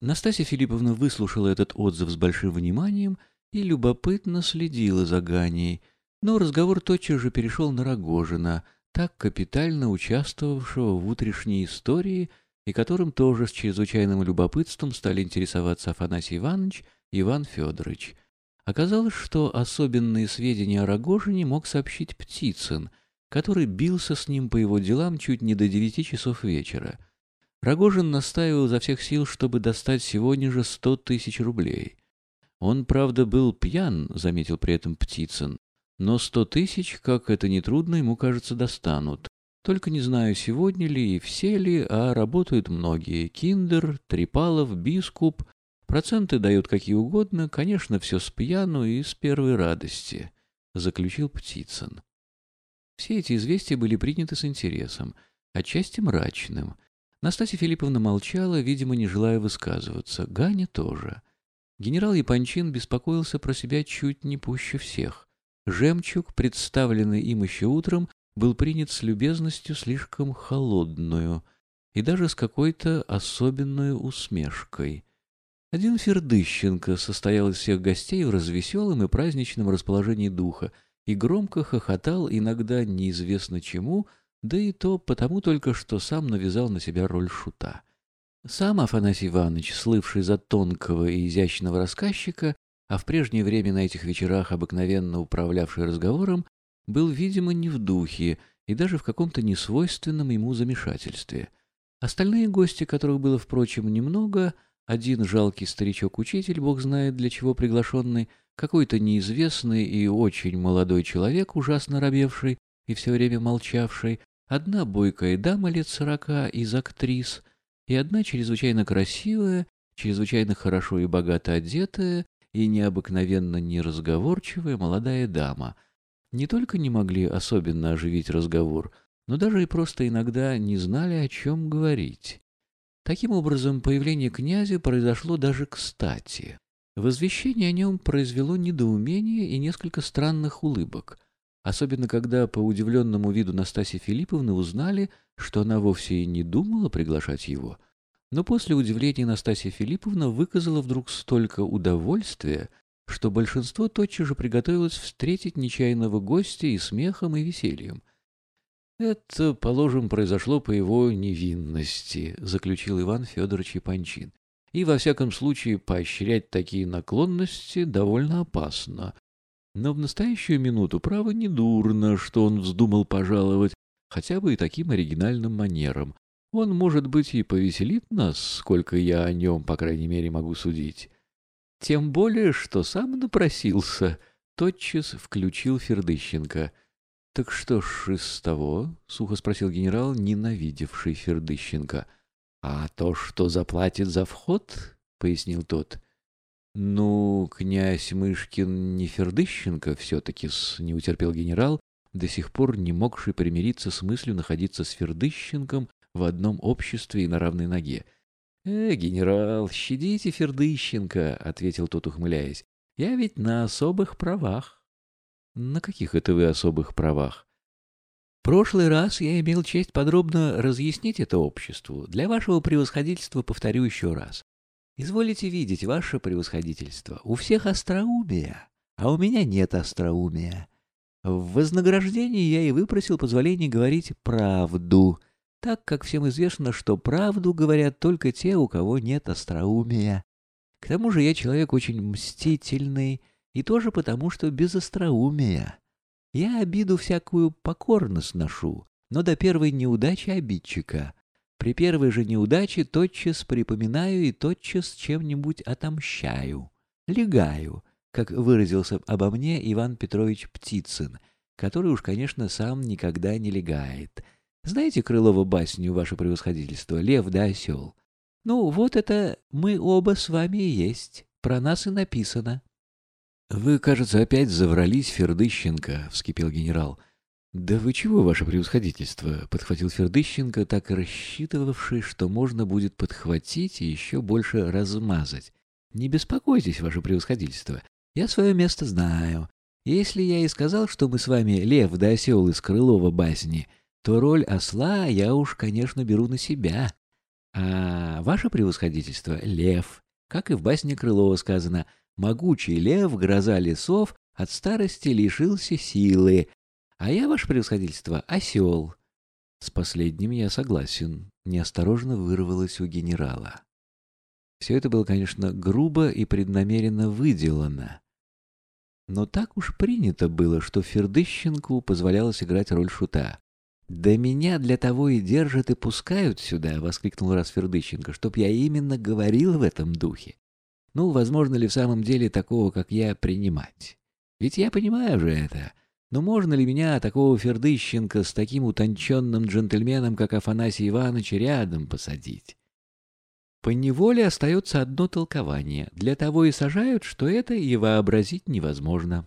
Настасья Филипповна выслушала этот отзыв с большим вниманием и любопытно следила за Ганей, но разговор тотчас же перешел на Рогожина, так капитально участвовавшего в утрешней истории и которым тоже с чрезвычайным любопытством стали интересоваться Афанасий Иванович и Иван Федорович. Оказалось, что особенные сведения о Рогожине мог сообщить Птицын, который бился с ним по его делам чуть не до девяти часов вечера — Рогожин настаивал изо всех сил, чтобы достать сегодня же сто тысяч рублей. Он, правда, был пьян, заметил при этом Птицын, но сто тысяч, как это нетрудно, ему, кажется, достанут. Только не знаю, сегодня ли и все ли, а работают многие. Киндер, Трипалов, Бискуп. Проценты дают какие угодно, конечно, все спьяну и с первой радости, — заключил Птицын. Все эти известия были приняты с интересом, отчасти мрачным — Настасья Филипповна молчала, видимо, не желая высказываться. Ганя тоже. Генерал Япончин беспокоился про себя чуть не пуще всех. Жемчуг, представленный им еще утром, был принят с любезностью слишком холодную и даже с какой-то особенной усмешкой. Один Фердыщенко состоял из всех гостей в развеселом и праздничном расположении духа и громко хохотал, иногда неизвестно чему, да и то потому только, что сам навязал на себя роль шута. Сам Афанасий Иванович, слывший за тонкого и изящного рассказчика, а в прежнее время на этих вечерах обыкновенно управлявший разговором, был, видимо, не в духе и даже в каком-то несвойственном ему замешательстве. Остальные гости, которых было, впрочем, немного, один жалкий старичок-учитель, бог знает для чего приглашенный, какой-то неизвестный и очень молодой человек, ужасно робевший и все время молчавший, Одна бойкая дама лет сорока из актрис, и одна чрезвычайно красивая, чрезвычайно хорошо и богато одетая и необыкновенно неразговорчивая молодая дама не только не могли особенно оживить разговор, но даже и просто иногда не знали, о чем говорить. Таким образом, появление князя произошло даже кстати. Возвещение о нем произвело недоумение и несколько странных улыбок — Особенно, когда по удивленному виду Настасьи Филипповны узнали, что она вовсе и не думала приглашать его. Но после удивления Настасья Филипповна выказала вдруг столько удовольствия, что большинство тотчас же приготовилось встретить нечаянного гостя и смехом, и весельем. «Это, положим, произошло по его невинности», — заключил Иван Федорович Япончин. «И, во всяком случае, поощрять такие наклонности довольно опасно. Но в настоящую минуту, право, не дурно, что он вздумал пожаловать, хотя бы и таким оригинальным манером. Он, может быть, и повеселит нас, сколько я о нем, по крайней мере, могу судить. Тем более, что сам напросился, тотчас включил Фердыщенко. — Так что ж из того? — сухо спросил генерал, ненавидевший Фердыщенко. — А то, что заплатит за вход, — пояснил тот, — «Ну, князь Мышкин не Фердыщенко все-таки, не утерпел генерал, до сих пор не могший примириться с мыслью находиться с Фердыщенком в одном обществе и на равной ноге. «Э, генерал, щадите Фердыщенко», — ответил тот, ухмыляясь. «Я ведь на особых правах». «На каких это вы особых правах?» «Прошлый раз я имел честь подробно разъяснить это обществу. Для вашего превосходительства повторю еще раз. Изволите видеть, ваше превосходительство, у всех остроумие, а у меня нет остроумия. В вознаграждении я и выпросил позволение говорить правду, так как всем известно, что правду говорят только те, у кого нет остроумия. К тому же я человек очень мстительный, и тоже потому, что без остроумия. Я обиду всякую покорно сношу, но до первой неудачи обидчика — при первой же неудаче тотчас припоминаю и тотчас чем-нибудь отомщаю, легаю, как выразился обо мне Иван Петрович Птицын, который уж, конечно, сам никогда не легает. Знаете Крылова басню, ваше превосходительство, «Лев да осел»? Ну, вот это мы оба с вами и есть, про нас и написано. — Вы, кажется, опять заврались, Фердыщенко, — вскипел генерал. — «Да вы чего, ваше превосходительство?» — подхватил Фердыщенко, так рассчитывавший, что можно будет подхватить и еще больше размазать. «Не беспокойтесь, ваше превосходительство. Я свое место знаю. Если я и сказал, что мы с вами лев да осел из Крылова басни, то роль осла я уж, конечно, беру на себя. А ваше превосходительство — лев. Как и в басне Крылова сказано, «Могучий лев, гроза лесов, от старости лишился силы». А я, ваше превосходительство, осел. С последним я согласен. Неосторожно вырвалось у генерала. Все это было, конечно, грубо и преднамеренно выделано. Но так уж принято было, что Фердыщенку позволялось играть роль шута. «Да меня для того и держат и пускают сюда», — воскликнул раз Фердыщенко, «чтоб я именно говорил в этом духе. Ну, возможно ли в самом деле такого, как я, принимать? Ведь я понимаю же это. Но можно ли меня, такого Фердыщенко, с таким утонченным джентльменом, как Афанасий Иванович, рядом посадить? По неволе остается одно толкование. Для того и сажают, что это и вообразить невозможно.